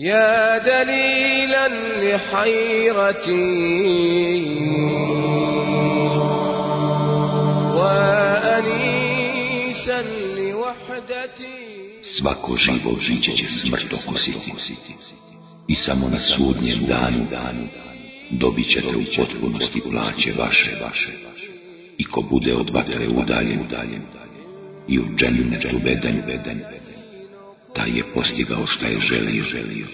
يا دليلا لحيرتي وأنيسا لوحدتي Svako živo žiće će smrt okusiti i samo na sudnjem danu dobit ćete u potpunosti plaće vaše, vaše. I ko bude od vatre udaljen, udaljen i u džennetu beden, beden, taj je postigao šta je želio, želio.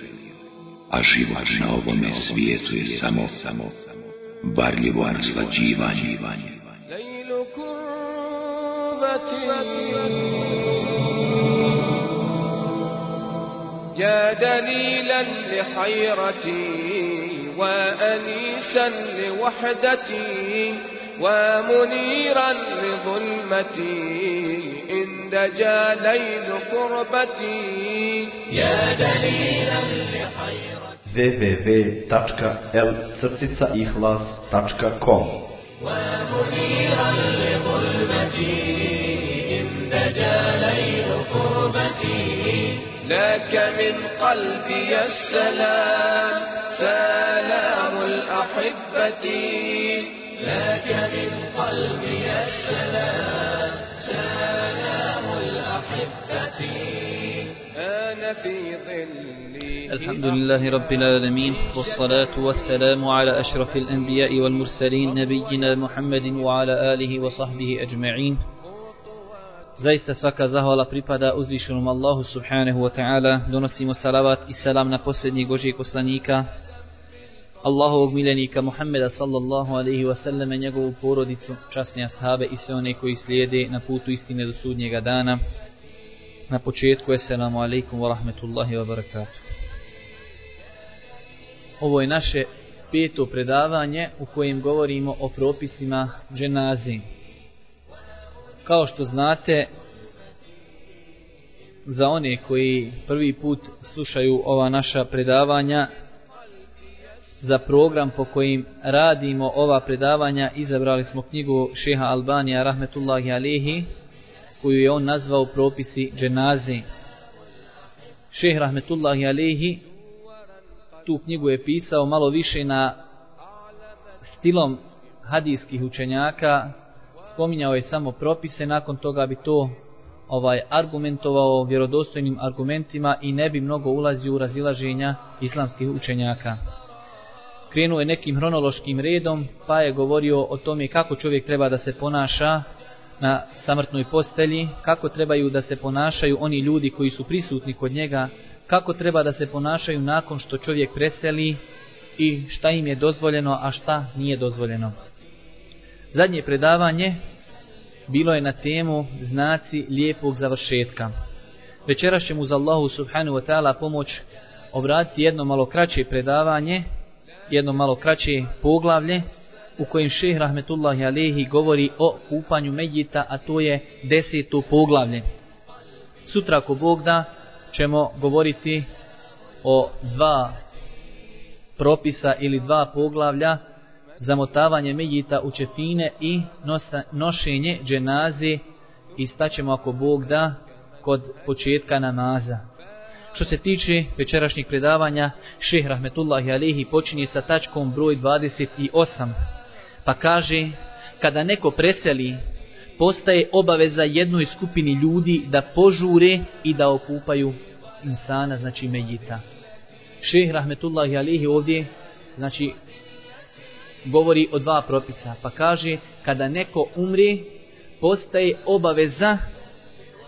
A život na ovome svijetu je samo, samo varljivo naslađivanje. ليل كربتي يا دليلا لحيرتي وأنيسا لوحدتي ومنيرا لظلمتي إن دجا ليل كربتي يا دليلا www.l-ihlas.com ومنيرا لظلمتي إن دجا ليل كربتي لك من قلبي السلام سلام الأحبة. الحمد لله رب العالمين والصلاة والسلام على أشرف الأنبياء والمرسلين نبينا محمد وعلى آله وصحبه أجمعين Zaista svaka zahvala pripada uzvišenom Allahu subhanahu wa ta'ala. Donosimo salavat i salam na posljednjeg Božijeg poslanika, Allahovog miljenika Muhammeda sallallahu alaihi wa sallam, njegovu porodicu, časne ashabe i sve one koji slijede na putu istine do sudnjega dana. Na početku, assalamu alaikum wa rahmetullahi wa barakatuh. Ovo je naše peto predavanje u kojem govorimo o propisima dženazi. Kao što znate, za one koji prvi put slušaju ova naša predavanja, za program po kojim radimo ova predavanja izabrali smo knjigu šeha Albanija rahmetullahi alihi koju je on nazvao propisi dženazi. Šeh rahmetullahi alihi tu knjigu je pisao malo više na stilom hadijskih učenjaka, spominjao je samo propise, nakon toga bi to ovaj argumentovao vjerodostojnim argumentima i ne bi mnogo ulazio u razilaženja islamskih učenjaka. Krenuo je nekim hronološkim redom, pa je govorio o tome kako čovjek treba da se ponaša na samrtnoj postelji, kako trebaju da se ponašaju oni ljudi koji su prisutni kod njega, kako treba da se ponašaju nakon što čovjek preseli i šta im je dozvoljeno, a šta nije dozvoljeno. Zadnje predavanje bilo je na temu znaci lijepog završetka. Večeras ćemo uz Allahu subhanahu wa ta'ala pomoć obratiti jedno malo kraće predavanje, jedno malo kraće poglavlje u kojem šeh rahmetullahi alehi govori o kupanju medjita, a to je deseto poglavlje. Sutra ako Bog da ćemo govoriti o dva propisa ili dva poglavlja zamotavanje mejita u čefine i nosa, nošenje dženazi i staćemo ako Bog da kod početka namaza. Što se tiče večerašnjih predavanja, šeh rahmetullahi alihi počinje sa tačkom broj 28. Pa kaže, kada neko preseli, postaje obaveza jednoj skupini ljudi da požure i da okupaju insana, znači medjita. Šeh rahmetullahi alihi ovdje, znači, govori o dva propisa. Pa kaže, kada neko umre, postaje obaveza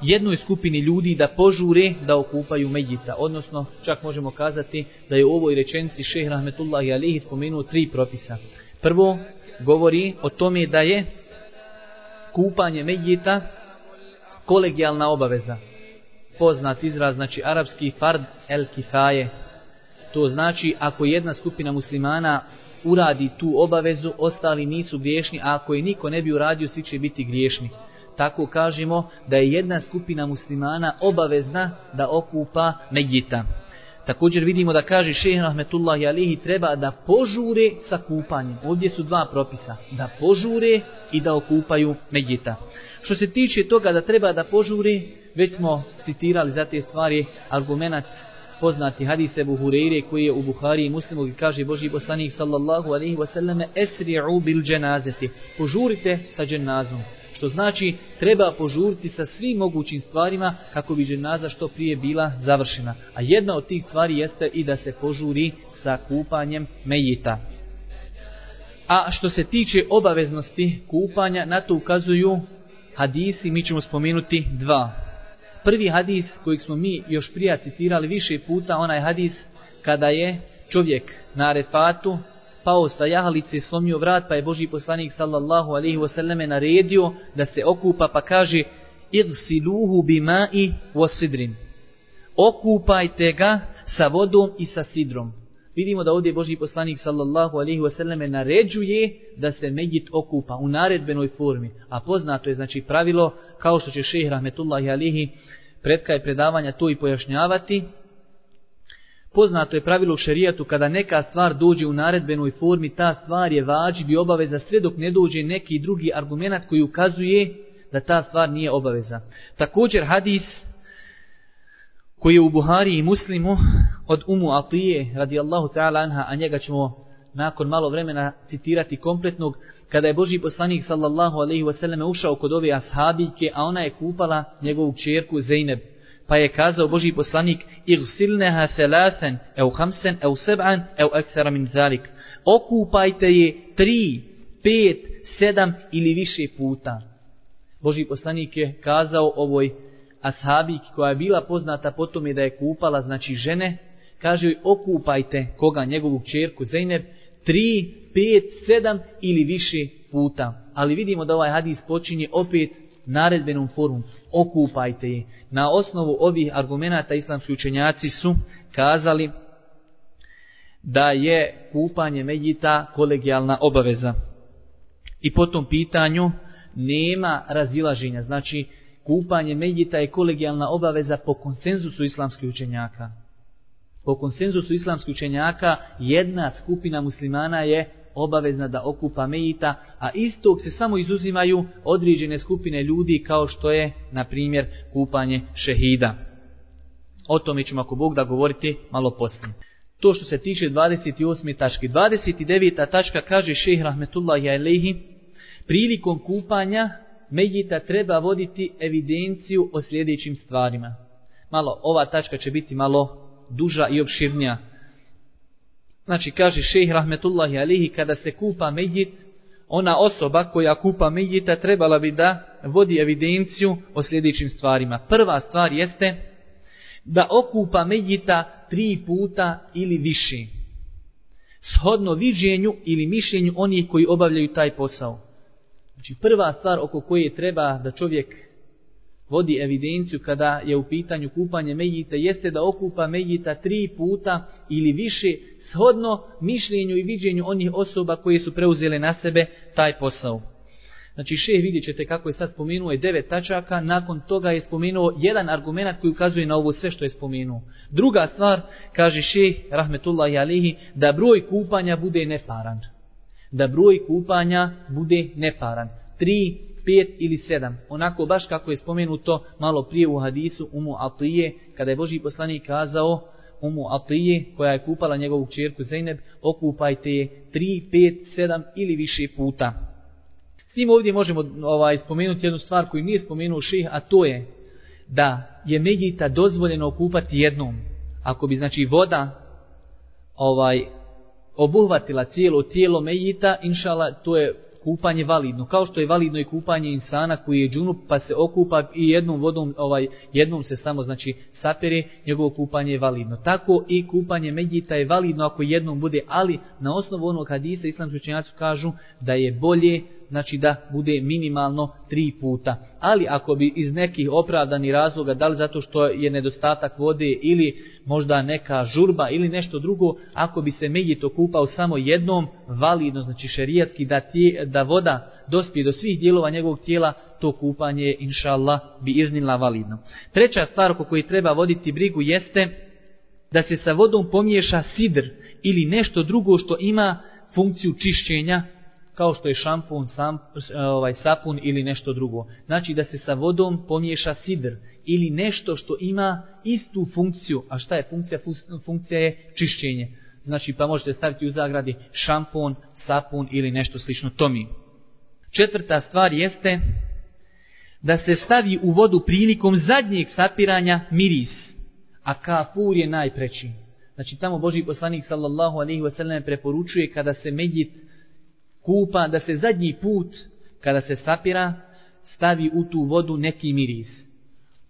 jednoj skupini ljudi da požure da okupaju medjita. Odnosno, čak možemo kazati da je u ovoj rečenici šeh rahmetullahi alihi spomenuo tri propisa. Prvo, govori o tome da je kupanje medjita kolegijalna obaveza. Poznat izraz, znači arapski fard el kifaje. To znači ako jedna skupina muslimana uradi tu obavezu, ostali nisu griješni, a ako je niko ne bi uradio, svi će biti griješni. Tako kažemo da je jedna skupina muslimana obavezna da okupa medjita. Također vidimo da kaže šehe i alihi treba da požure sa kupanjem. Ovdje su dva propisa. Da požure i da okupaju medjita. Što se tiče toga da treba da požure, već smo citirali za te stvari argumentat poznati hadis Ebu Hureyre koji je u Buhari i Muslimu i kaže Boži poslanik sallallahu alaihi wasallame esri'u bil dženazeti. Požurite sa dženazom. Što znači treba požuriti sa svim mogućim stvarima kako bi dženaza što prije bila završena. A jedna od tih stvari jeste i da se požuri sa kupanjem mejita. A što se tiče obaveznosti kupanja, na to ukazuju hadisi, mi ćemo spomenuti dva. Prvi hadis kojeg smo mi još prija citirali više puta, onaj hadis kada je čovjek na refatu pao sa jahalice, slomio vrat, pa je Boži poslanik sallallahu alaihi wasallame naredio da se okupa, pa kaže idsiluhu bimai wasidrin. Okupajte ga sa vodom i sa sidrom. Vidimo da ovdje Boži poslanik sallallahu alaihi wasallam naređuje da se medjit okupa u naredbenoj formi. A poznato je znači pravilo, kao što će šehr rahmetullahi alihi pretkaj predavanja to i pojašnjavati, Poznato je pravilo u šerijatu kada neka stvar dođe u naredbenoj formi, ta stvar je vađi bi obaveza sve dok ne dođe neki drugi argument koji ukazuje da ta stvar nije obaveza. Također hadis koji je u Buhari i Muslimu od Umu Atije radijallahu ta'ala anha, a njega ćemo nakon malo vremena citirati kompletnog, kada je Boži poslanik sallallahu alaihi wasallam ušao kod ove ashabike, a ona je kupala njegovu čerku Zeyneb. Pa je kazao Boži poslanik, irsilneha selasen, ev hamsen, ev seb'an, ev eksera min zalik. Okupajte je tri, pet, sedam ili više puta. Boži poslanik je kazao ovoj ashabiki koja je bila poznata po tome da je kupala, znači žene, kaže joj okupajte koga, njegovu čerku Zeynep, tri, pet, sedam ili više puta. Ali vidimo da ovaj hadis počinje opet naredbenom formom. Okupajte je. Na osnovu ovih argumenta islamski učenjaci su kazali da je kupanje medjita kolegijalna obaveza. I po tom pitanju nema razilaženja. Znači, kupanje medjita je kolegijalna obaveza po konsenzusu islamskih učenjaka. Po konsenzusu islamskih učenjaka jedna skupina muslimana je obavezna da okupa mejita, a istog se samo izuzimaju određene skupine ljudi kao što je, na primjer, kupanje šehida. O tome ćemo ako Bog da govoriti malo poslije. To što se tiče 28. tačke. 29. tačka kaže šeh rahmetullahi Alehi, prilikom kupanja Mejita treba voditi evidenciju o sljedećim stvarima. Malo, ova tačka će biti malo duža i opširnija. Znači, kaže šejh rahmetullahi alihi, kada se kupa Medjit, ona osoba koja kupa Medjita trebala bi da vodi evidenciju o sljedećim stvarima. Prva stvar jeste da okupa Medjita tri puta ili više. Shodno viđenju ili mišljenju onih koji obavljaju taj posao. Znači prva stvar oko koje treba da čovjek vodi evidenciju kada je u pitanju kupanje mejita jeste da okupa mejita tri puta ili više shodno mišljenju i viđenju onih osoba koje su preuzele na sebe taj posao. Znači šeh vidjet ćete kako je sad spomenuo je devet tačaka, nakon toga je spomenuo jedan argument koji ukazuje na ovo sve što je spomenuo. Druga stvar, kaže šeh, rahmetullahi alihi, da broj kupanja bude neparan da broj kupanja bude neparan. 3, 5 ili 7. Onako baš kako je spomenuto malo prije u hadisu Umu Atije, kada je Boži poslanik kazao Umu Atije, koja je kupala njegovu čerku Zeynep, okupajte je 3, 5, 7 ili više puta. S tim ovdje možemo ovaj, spomenuti jednu stvar koju nije spomenuo ših, a to je da je Medjita dozvoljeno okupati jednom. Ako bi znači voda ovaj obuhvatila cijelo tijelo mejita, inšala, to je kupanje validno. Kao što je validno i kupanje insana koji je džunup pa se okupa i jednom vodom, ovaj, jednom se samo znači sapere, njegovo kupanje je validno. Tako i kupanje medjita je validno ako jednom bude, ali na osnovu onog hadisa islamski učenjaci kažu da je bolje znači da bude minimalno tri puta. Ali ako bi iz nekih opravdani razloga, da li zato što je nedostatak vode ili možda neka žurba ili nešto drugo, ako bi se Megit okupao samo jednom, validno, znači šerijatski, da, tije, da voda dospije do svih dijelova njegovog tijela, to kupanje, inša Allah, bi iznila validno. Treća stvar oko koji treba voditi brigu jeste da se sa vodom pomiješa sidr ili nešto drugo što ima funkciju čišćenja kao što je šampun, sam, ovaj, sapun ili nešto drugo. Znači da se sa vodom pomiješa sidr ili nešto što ima istu funkciju. A šta je funkcija? Funkcija je čišćenje. Znači pa možete staviti u zagradi šampon, sapun ili nešto slično tomi. Četvrta stvar jeste da se stavi u vodu prilikom zadnjeg sapiranja miris, a kafur je najpreći. Znači tamo Boži poslanik sallallahu alaihi wasallam preporučuje kada se medjit kupa, da se zadnji put kada se sapira stavi u tu vodu neki miris.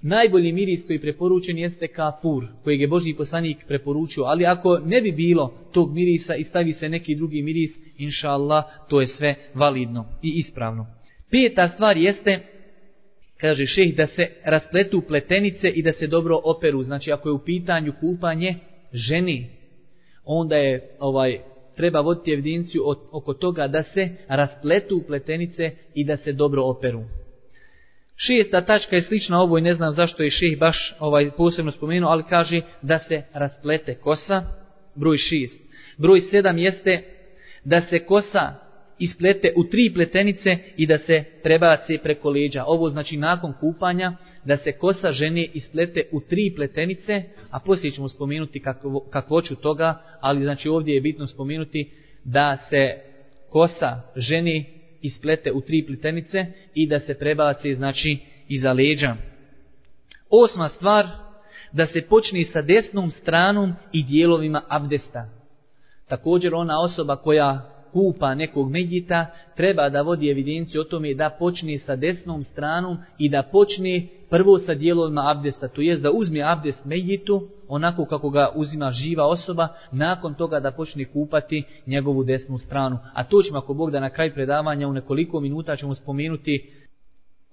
Najbolji miris koji je preporučen jeste kafur, kojeg je Božji poslanik preporučio. Ali ako ne bi bilo tog mirisa i stavi se neki drugi miris, inša Allah, to je sve validno i ispravno. Peta stvar jeste, kaže šeh, da se raspletu pletenice i da se dobro operu. Znači ako je u pitanju kupanje ženi, onda je ovaj treba voditi evidenciju oko toga da se raspletu pletenice i da se dobro operu. Šesta tačka je slična ovoj, ne znam zašto je ših baš ovaj posebno spomenuo, ali kaže da se rasplete kosa, broj šest. Broj sedam jeste da se kosa isplete u tri pletenice i da se prebace preko leđa. Ovo znači nakon kupanja da se kosa žene isplete u tri pletenice, a poslije ćemo spomenuti kakvo, kakvoću toga, ali znači ovdje je bitno spomenuti da se kosa žene isplete u tri pletenice i da se prebace znači iza leđa. Osma stvar, da se počne sa desnom stranom i dijelovima abdesta. Također ona osoba koja kupa nekog medjita, treba da vodi evidenciju o tome da počne sa desnom stranom i da počne prvo sa dijelovima abdesta, to jest da uzme abdest medjitu, onako kako ga uzima živa osoba, nakon toga da počne kupati njegovu desnu stranu. A to ćemo ako Bog da na kraj predavanja u nekoliko minuta ćemo spomenuti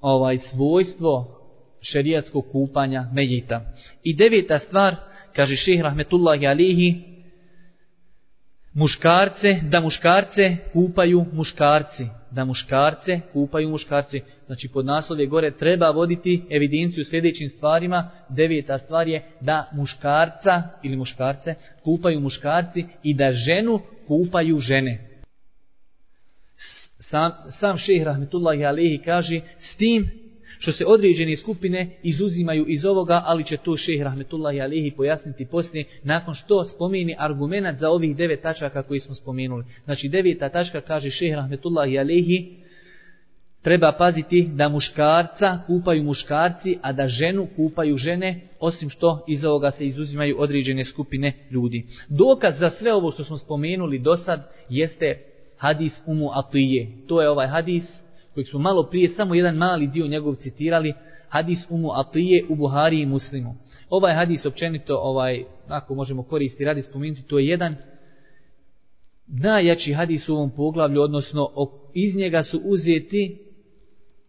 ovaj svojstvo šerijatskog kupanja medjita. I deveta stvar, kaže šehr Rahmetullahi Alihi, muškarce, da muškarce kupaju muškarci. Da muškarce kupaju muškarci. Znači pod naslovje gore treba voditi evidenciju sljedećim stvarima. Deveta stvar je da muškarca ili muškarce kupaju muškarci i da ženu kupaju žene. Sam, sam šehr Rahmetullahi Alehi kaže s tim što se određene skupine izuzimaju iz ovoga, ali će to šehr Rahmetullahi Alihi pojasniti poslije, nakon što spomeni argument za ovih devet tačaka koji smo spomenuli. Znači deveta tačka kaže šehr Rahmetullahi Alihi, treba paziti da muškarca kupaju muškarci, a da ženu kupaju žene, osim što iz ovoga se izuzimaju određene skupine ljudi. Dokaz za sve ovo što smo spomenuli do sad jeste hadis Umu Atije. To je ovaj hadis kojeg smo malo prije samo jedan mali dio njegov citirali, hadis Umu Atije u Buhari i Muslimu. Ovaj hadis općenito, ovaj, ako možemo koristiti radi spomenuti, to je jedan najjači hadis u ovom poglavlju, odnosno iz njega su uzeti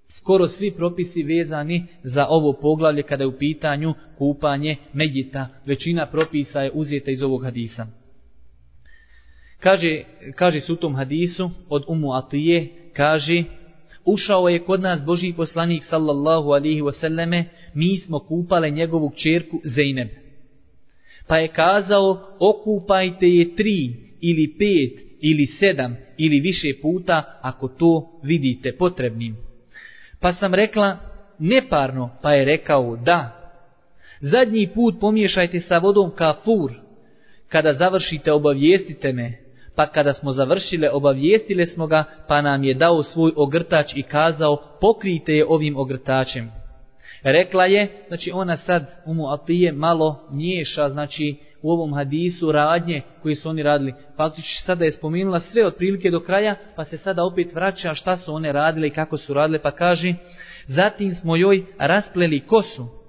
skoro svi propisi vezani za ovo poglavlje kada je u pitanju kupanje medjita. Većina propisa je uzeta iz ovog hadisa. Kaže, kaže su u tom hadisu od Umu Atije, kaže Ušao je kod nas Boži poslanik sallallahu alihi wasallame, mi smo kupale njegovu čerku Zeyneb. Pa je kazao, okupajte je tri ili pet ili sedam ili više puta ako to vidite potrebnim. Pa sam rekla, neparno, pa je rekao da. Zadnji put pomiješajte sa vodom kafur. Kada završite, obavijestite me pa kada smo završile obavijestile smo ga, pa nam je dao svoj ogrtač i kazao, pokrijte je ovim ogrtačem. Rekla je, znači ona sad umu atije malo miješa, znači u ovom hadisu radnje koje su oni radili. Faktički sada je spomenula sve od prilike do kraja, pa se sada opet vraća šta su one radile i kako su radile, pa kaže, zatim smo joj raspleli kosu,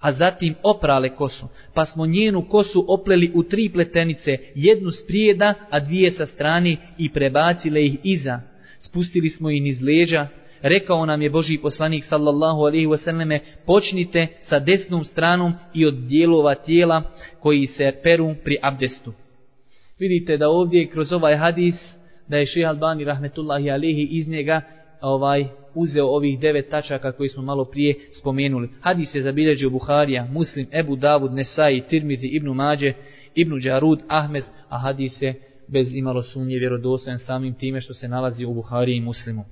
a zatim oprale kosu, pa smo njenu kosu opleli u tri pletenice, jednu s prijeda, a dvije sa strani i prebacile ih iza. Spustili smo ih niz leđa, rekao nam je Boži poslanik sallallahu alaihi wasallame, počnite sa desnom stranom i od dijelova tijela koji se peru pri abdestu. Vidite da ovdje kroz ovaj hadis, da je šeha Albani rahmetullahi alaihi iz njega ovaj uzeo ovih devet tačaka koji smo malo prije spomenuli. Hadis je zabilježio Buharija, Muslim, Ebu Davud, Nesai, Tirmizi, Ibnu Mađe, Ibnu Đarud, Ahmed, a hadis je bez imalo sumnje vjerodostojan samim time što se nalazi u Buhariji i Muslimu.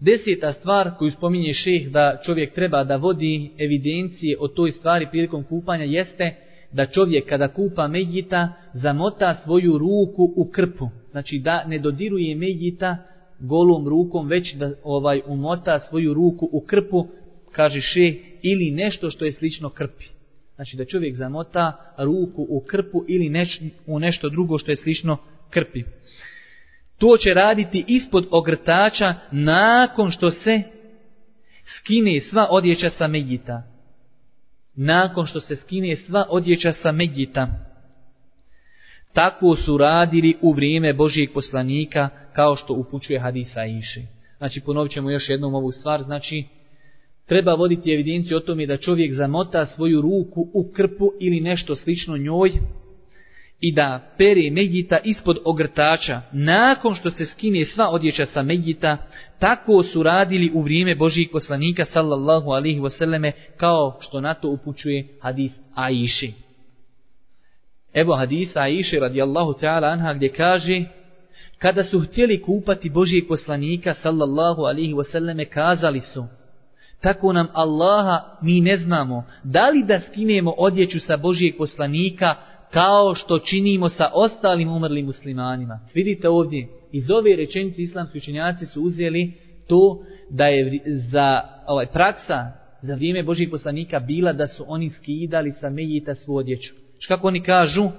Deseta stvar koju spominje šeh da čovjek treba da vodi evidencije o toj stvari prilikom kupanja jeste da čovjek kada kupa Mejita zamota svoju ruku u krpu. Znači da ne dodiruje Mejita golom rukom već da ovaj umota svoju ruku u krpu, kaže še, ili nešto što je slično krpi. Znači da čovjek zamota ruku u krpu ili neš, u nešto drugo što je slično krpi. To će raditi ispod ogrtača nakon što se skine sva odjeća sa Megita. Nakon što se skine sva odjeća sa Megita. Tako su radili u vrijeme Božijeg poslanika kao što upućuje hadisa Iše. Znači ponovit ćemo još jednom ovu stvar. Znači treba voditi evidenciju o tome da čovjek zamota svoju ruku u krpu ili nešto slično njoj i da pere Megita ispod ogrtača nakon što se skine sva odjeća sa Megita, tako su radili u vrijeme Božijeg poslanika sallallahu alihi wasallame kao što na to upućuje hadis Aiši. Evo hadisa Aisha radijallahu ta'ala anha gdje kaže kada su htjeli kupati Božijeg poslanika sallallahu alihi wasallame kazali su tako nam Allaha mi ne znamo da li da skinemo odjeću sa Božijeg poslanika kao što činimo sa ostalim umrlim muslimanima. Vidite ovdje, iz ove rečenice islamski učenjaci su uzeli to da je za ovaj praksa za vrijeme Božih poslanika bila da su oni skidali sa mejita svu odjeću. Znači, kako oni kažu?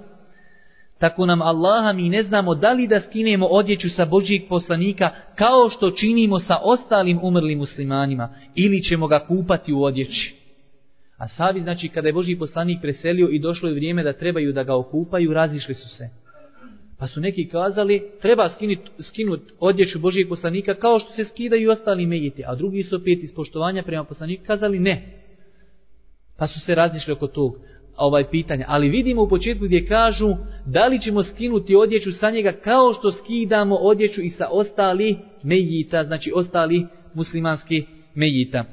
Tako nam Allaha mi ne znamo da li da skinemo odjeću sa Božijeg poslanika kao što činimo sa ostalim umrlim muslimanima ili ćemo ga kupati u odjeći. A savi, znači, kada je Božji poslanik preselio i došlo je vrijeme da trebaju da ga okupaju, razišli su se. Pa su neki kazali, treba skinut, skinut odjeću Božijeg poslanika kao što se skidaju i ostali mejiti. A drugi su opet iz poštovanja prema poslaniku kazali ne. Pa su se razišli oko tog ovaj pitanja. Ali vidimo u početku gdje kažu da li ćemo skinuti odjeću sa njega kao što skidamo odjeću i sa ostali mejita, znači ostali muslimanski mejita.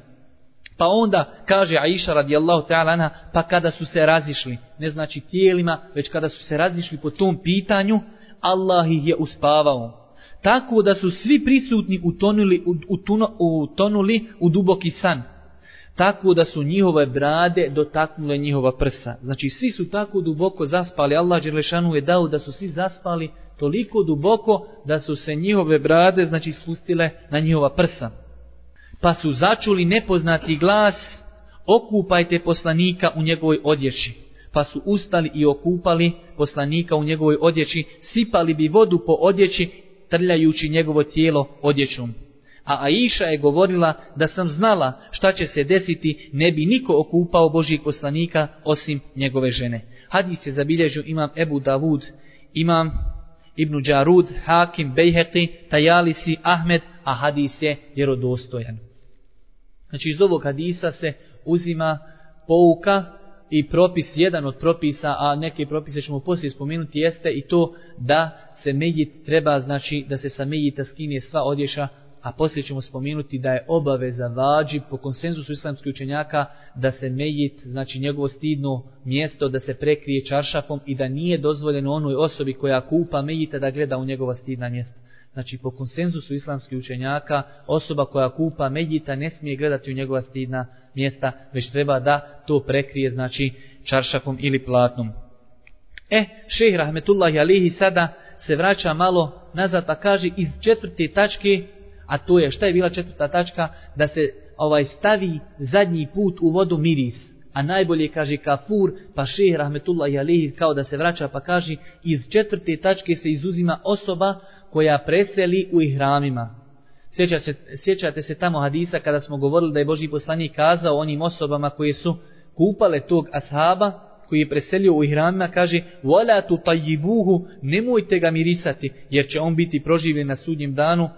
Pa onda kaže Aisha radijallahu ta'ala anha, pa kada su se razišli, ne znači tijelima, već kada su se razišli po tom pitanju, Allah ih je uspavao. Tako da su svi prisutni utonuli, utuno, utonuli u duboki san. Tako da su njihove brade dotaknule njihova prsa. Znači svi su tako duboko zaspali. Allah Đelešanu je dao da su svi zaspali toliko duboko da su se njihove brade znači spustile na njihova prsa pa su začuli nepoznati glas, okupajte poslanika u njegovoj odjeći. Pa su ustali i okupali poslanika u njegovoj odjeći, sipali bi vodu po odjeći, trljajući njegovo tijelo odjećom. A Aisha je govorila da sam znala šta će se desiti, ne bi niko okupao Božijeg poslanika osim njegove žene. Hadis je zabilježio imam Ebu Davud, imam Ibnu Đarud, Hakim, Bejheqi, Tajalisi, Ahmed, a hadis je vjerodostojan. Znači iz ovog hadisa se uzima pouka i propis, jedan od propisa, a neke propise ćemo poslije spomenuti, jeste i to da se medjit treba, znači da se sa medjita skine sva odješa, a poslije ćemo spomenuti da je obaveza vađi po konsenzusu islamskih učenjaka da se mejit, znači njegovo stidno mjesto, da se prekrije čaršafom i da nije dozvoljeno onoj osobi koja kupa mejita da gleda u njegova stidna mjesta. Znači, po konsenzusu islamskih učenjaka, osoba koja kupa mejita ne smije gledati u njegova stidna mjesta, već treba da to prekrije, znači, čaršafom ili platnom. E, šehr Rahmetullahi Alihi sada se vraća malo nazad pa kaže iz četvrte tačke, a to je, šta je bila četvrta tačka, da se ovaj stavi zadnji put u vodu miris. A najbolje kaže kafur, pa šehr Rahmetullahi Alihi kao da se vraća pa kaže iz četvrte tačke se izuzima osoba koja preseli u ihramima. Sjeća se, sjećate se tamo hadisa kada smo govorili da je Boži poslanik kazao onim osobama koje su kupale tog ashaba koji je preselio u ihramima, kaže وَلَا تُطَيِّبُوهُ nemojte ga mirisati jer će on biti proživljen na sudnjem danu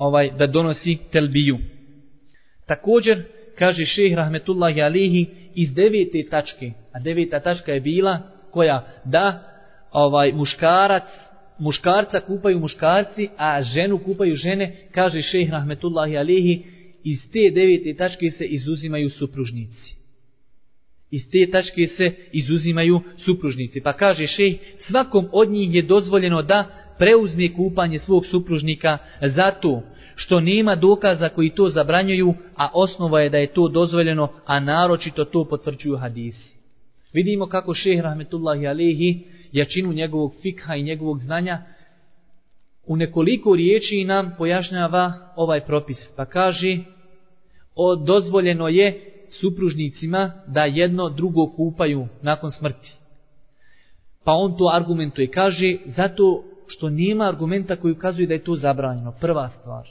ovaj da donosi telbiju. Također, kaže šeh rahmetullahi alihi iz devete tačke, a deveta tačka je bila koja da ovaj muškarac muškarca kupaju muškarci, a ženu kupaju žene, kaže šejh Rahmetullahi Alihi, iz te devete tačke se izuzimaju supružnici. Iz te tačke se izuzimaju supružnici. Pa kaže šejh, svakom od njih je dozvoljeno da preuzme kupanje svog supružnika zato što nema dokaza koji to zabranjuju, a osnova je da je to dozvoljeno, a naročito to potvrđuju hadisi. Vidimo kako šehr rahmetullahi Alehi jačinu njegovog fikha i njegovog znanja u nekoliko riječi nam pojašnjava ovaj propis. Pa kaže, o, dozvoljeno je supružnicima da jedno drugo kupaju nakon smrti. Pa on to argumentuje. Kaže, zato što nema argumenta koji ukazuje da je to zabranjeno. Prva stvar.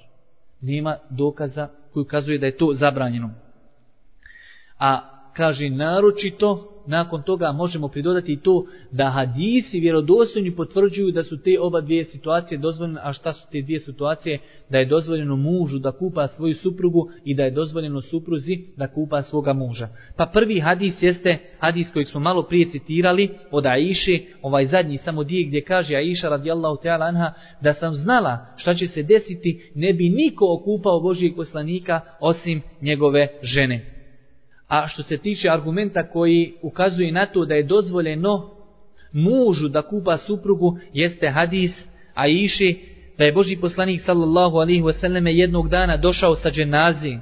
Nema dokaza koji ukazuje da je to zabranjeno. A kaže, naročito nakon toga možemo pridodati to da hadisi vjerodostojni potvrđuju da su te oba dvije situacije dozvoljene, a šta su te dvije situacije? Da je dozvoljeno mužu da kupa svoju suprugu i da je dozvoljeno supruzi da kupa svoga muža. Pa prvi hadis jeste hadis kojeg smo malo prije citirali od Aiše, ovaj zadnji samo dije gdje kaže Aisha radijallahu ta'ala anha da sam znala šta će se desiti, ne bi niko okupao Božijeg poslanika osim njegove žene. A što se tiče argumenta koji ukazuje na to da je dozvoljeno mužu da kupa suprugu, jeste hadis a iši da je Boži poslanik sallallahu alihi wasallame jednog dana došao sa dženazi.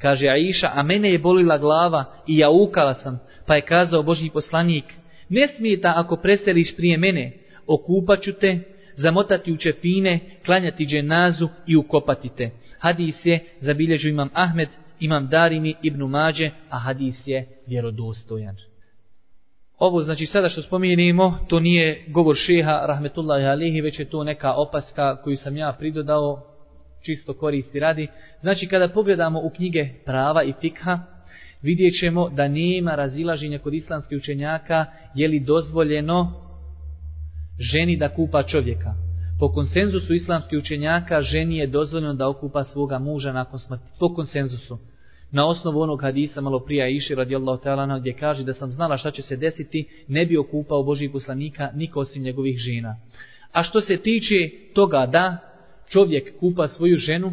Kaže Aisha, a mene je bolila glava i ja ukala sam, pa je kazao Boži poslanik, ne smijeta ako preseliš prije mene, okupaću te, zamotati u čefine, klanjati dženazu i ukopati te. Hadis je, zabilježu imam Ahmed, imam Darimi ibn Mađe, a hadis je vjerodostojan. Ovo znači sada što spominjemo, to nije govor šeha rahmetullahi alihi, već je to neka opaska koju sam ja pridodao, čisto koristi radi. Znači kada pogledamo u knjige prava i fikha, vidjet ćemo da nema razilaženja kod islamskih učenjaka je li dozvoljeno ženi da kupa čovjeka. Po konsenzusu islamskih učenjaka ženi je dozvoljeno da okupa svoga muža nakon smrti. Po konsenzusu. Na osnovu onog hadisa malo prija iši radijallahu ta'ala gdje kaže da sam znala šta će se desiti, ne bi okupao Božih poslanika niko osim njegovih žena. A što se tiče toga da čovjek kupa svoju ženu,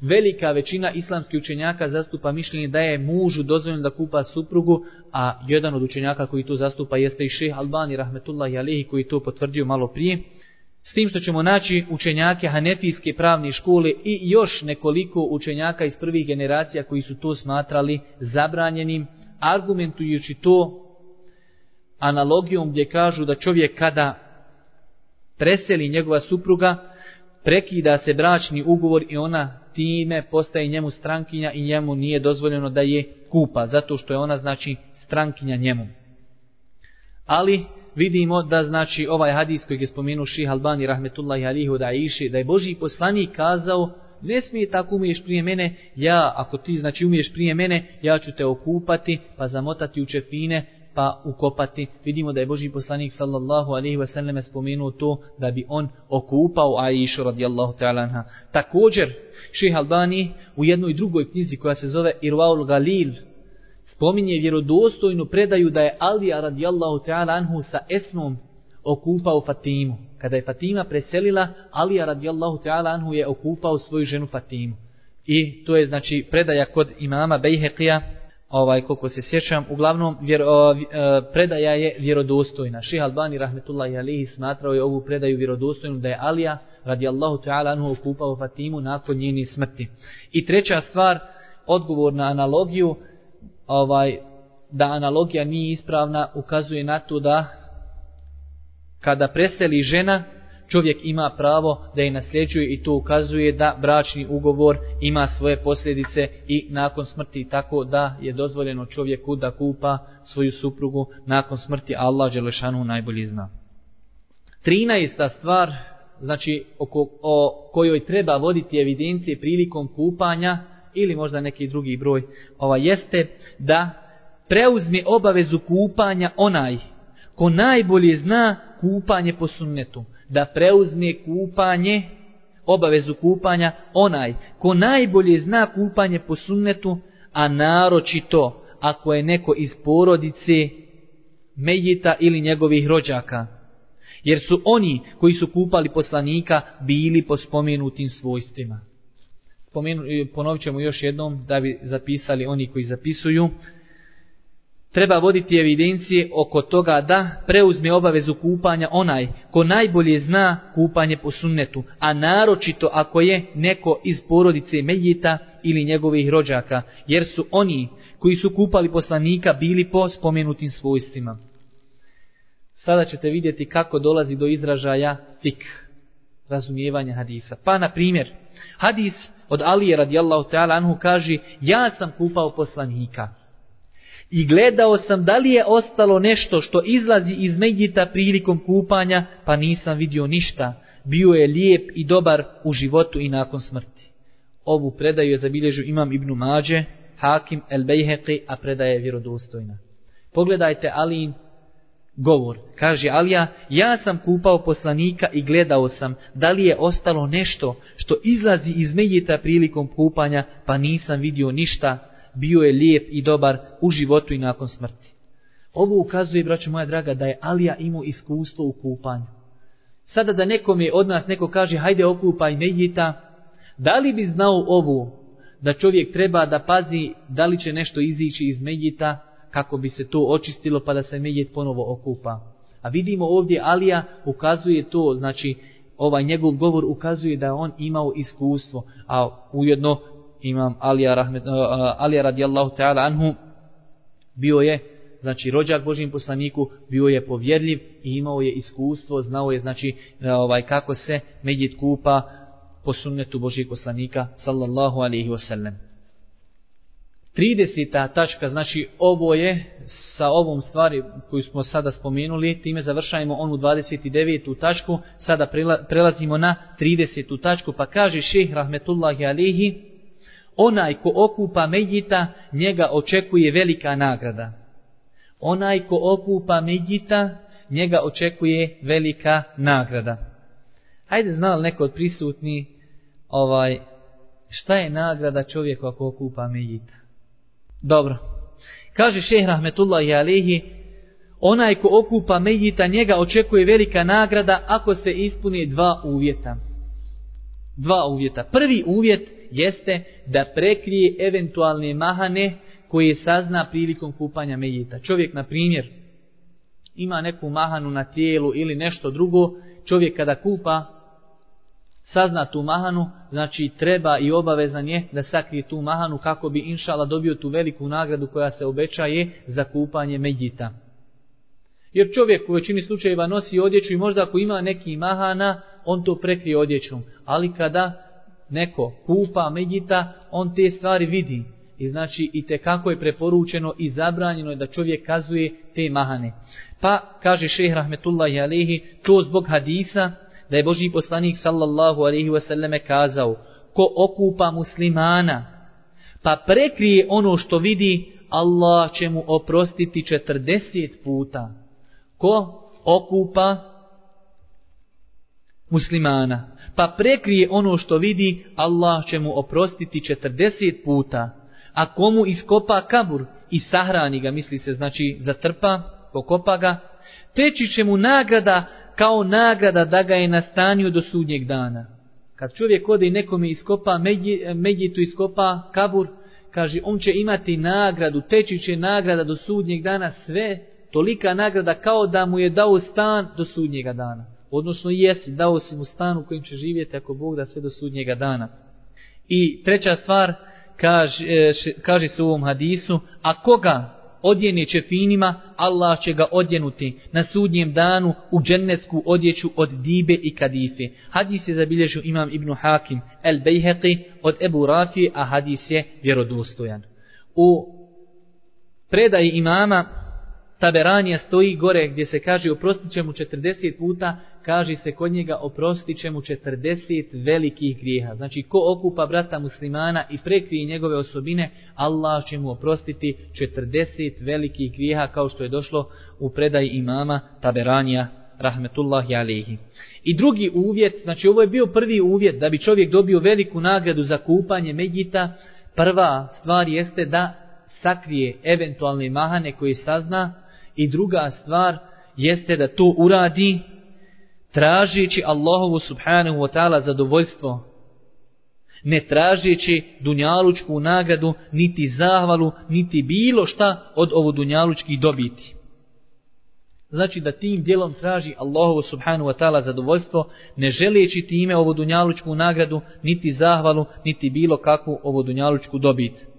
velika većina islamskih učenjaka zastupa mišljenje da je mužu dozvoljeno da kupa suprugu, a jedan od učenjaka koji to zastupa jeste i šeh Albani rahmetullahi alihi koji to potvrdio malo prije. S tim što ćemo naći učenjake Hanefijske pravne škole i još nekoliko učenjaka iz prvih generacija koji su to smatrali zabranjenim, argumentujući to analogijom gdje kažu da čovjek kada preseli njegova supruga, prekida se bračni ugovor i ona time postaje njemu strankinja i njemu nije dozvoljeno da je kupa, zato što je ona znači strankinja njemu. Ali vidimo da znači ovaj hadis koji je spomenuo Ših Albani rahmetullahi alihi da iši, da je Boži poslanik kazao ne smije tako umiješ prije mene, ja ako ti znači umiješ prije mene, ja ću te okupati pa zamotati u čefine pa ukopati. Vidimo da je Boži poslanik sallallahu alaihi wa sallam spomenuo to da bi on okupao Aishu radijallahu ta'ala anha. Također, Ših Albani u jednoj drugoj knjizi koja se zove Irwaul Galil, spominje vjerodostojnu predaju da je Alija radijallahu ta'ala anhu sa Esmom okupao Fatimu. Kada je Fatima preselila, Alija radijallahu ta'ala anhu je okupao svoju ženu Fatimu. I to je znači predaja kod imama Bejheqija, ovaj, koliko se sjećam, uglavnom vjer, o, e, predaja je vjerodostojna. Ših Albani rahmetullahi alihi smatrao je ovu predaju vjerodostojnu da je Alija radijallahu ta'ala anhu okupao Fatimu nakon njeni smrti. I treća stvar, odgovor na analogiju, ovaj da analogija nije ispravna ukazuje na to da kada preseli žena čovjek ima pravo da je nasljeđuje i to ukazuje da bračni ugovor ima svoje posljedice i nakon smrti tako da je dozvoljeno čovjeku da kupa svoju suprugu nakon smrti Allah Đelešanu najbolji zna. 13. stvar znači oko, o kojoj treba voditi evidencije prilikom kupanja ili možda neki drugi broj, ova jeste da preuzme obavezu kupanja onaj ko najbolje zna kupanje po sunnetu. Da preuzme kupanje, obavezu kupanja onaj ko najbolje zna kupanje po sunnetu, a naročito ako je neko iz porodice Mejita ili njegovih rođaka. Jer su oni koji su kupali poslanika bili po spomenutim svojstvima spomenu, ponovit ćemo još jednom da bi zapisali oni koji zapisuju. treba voditi evidencije oko toga da preuzme obavezu kupanja onaj ko najbolje zna kupanje po sunnetu, a naročito ako je neko iz porodice Mejita ili njegovih rođaka, jer su oni koji su kupali poslanika bili po spomenutim svojstvima. Sada ćete vidjeti kako dolazi do izražaja fik, razumijevanja hadisa. Pa, na primjer, hadis od Alije radijallahu ta'ala anhu kaže, ja sam kupao poslanika i gledao sam da li je ostalo nešto što izlazi iz Medjita prilikom kupanja, pa nisam vidio ništa. Bio je lijep i dobar u životu i nakon smrti. Ovu predaju je zabilježio imam Ibn Mađe, Hakim El Bejheqi, a predaja je vjerodostojna. Pogledajte Alin govor. Kaže Alija, ja sam kupao poslanika i gledao sam da li je ostalo nešto što izlazi iz Medjita prilikom kupanja, pa nisam vidio ništa bio je lijep i dobar u životu i nakon smrti. Ovo ukazuje, braćo moja draga, da je Alija imao iskustvo u kupanju. Sada da nekom je od nas neko kaže, hajde okupaj Medjita, da li bi znao ovu, da čovjek treba da pazi da li će nešto izići iz Medjita, kako bi se to očistilo pa da se Medjit ponovo okupa. A vidimo ovdje Alija ukazuje to, znači ovaj njegov govor ukazuje da on imao iskustvo, a ujedno imam Alija, rahmet, uh, Alija radijallahu ta'ala anhu, bio je, znači, rođak Božim poslaniku, bio je povjerljiv i imao je iskustvo, znao je, znači, ovaj kako se medjit kupa po sunnetu Božih poslanika, sallallahu alaihi wasallam. 30. tačka, znači ovo je sa ovom stvari koju smo sada spomenuli, time završajemo onu 29. tačku, sada prelazimo na 30. tačku, pa kaže šeh rahmetullahi alihi, onaj ko okupa Medjita, njega očekuje velika nagrada. Onaj ko okupa Medjita, njega očekuje velika nagrada. Hajde znali neko od prisutni, ovaj, šta je nagrada čovjeku ako okupa Medjita? Dobro. Kaže šehr Rahmetullahi Alehi, onaj ko okupa mejita njega očekuje velika nagrada ako se ispuni dva uvjeta. Dva uvjeta. Prvi uvjet jeste da prekrije eventualne mahane koje sazna prilikom kupanja mejita. Čovjek, na primjer, ima neku mahanu na tijelu ili nešto drugo, čovjek kada kupa, sazna tu mahanu, znači treba i obavezan je da sakrije tu mahanu kako bi inšala dobio tu veliku nagradu koja se obećaje za kupanje medjita. Jer čovjek u većini slučajeva nosi odjeću i možda ako ima neki mahana, on to prekrije odjećom. Ali kada neko kupa medjita, on te stvari vidi. I znači i te kako je preporučeno i zabranjeno je da čovjek kazuje te mahane. Pa kaže šejh rahmetullahi Alehi, to zbog hadisa da je Boži poslanik sallallahu alaihi wasallame kazao ko okupa muslimana pa prekrije ono što vidi Allah će mu oprostiti 40 puta. Ko okupa muslimana pa prekrije ono što vidi, Allah će mu oprostiti 40 puta. A komu iskopa kabur i sahrani ga, misli se, znači zatrpa, pokopa ga, teći će mu nagrada kao nagrada da ga je nastanio do sudnjeg dana. Kad čovjek ode i nekome iskopa, medjitu iskopa kabur, kaže, on će imati nagradu, teći će nagrada do sudnjeg dana, sve, tolika nagrada kao da mu je dao stan do sudnjega dana odnosno jesi, dao si mu stan u kojim će živjeti ako Bog da sve do sudnjega dana. I treća stvar, kaže, e, kaže se u ovom hadisu, a koga odjene čefinima, Allah će ga odjenuti na sudnjem danu u džennetsku odjeću od dibe i kadife. Hadis je zabilježio imam Ibn Hakim el Bejheqi od Ebu Rafi, a hadis je vjerodostojan. U predaji imama Taberanija stoji gore gdje se kaže oprostit će mu 40 puta, kaže se kod njega oprostit će mu 40 velikih grijeha. Znači ko okupa brata muslimana i prekrije njegove osobine, Allah će mu oprostiti 40 velikih grijeha kao što je došlo u predaji imama Taberanija rahmetullahi alihi. I drugi uvjet, znači ovo je bio prvi uvjet da bi čovjek dobio veliku nagradu za kupanje Medjita, prva stvar jeste da sakrije eventualne mahane koje sazna, I druga stvar jeste da to uradi tražići Allahovu subhanahu wa ta'ala zadovoljstvo. ne tražeći dunjalučku nagradu, niti zahvalu, niti bilo šta od ovo dunjalučkih dobiti. Znači da tim dijelom traži Allahovu subhanahu wa ta'ala zadovoljstvo, ne želeći time ovu dunjalučku nagradu, niti zahvalu, niti bilo kakvu ovu dunjalučku dobiti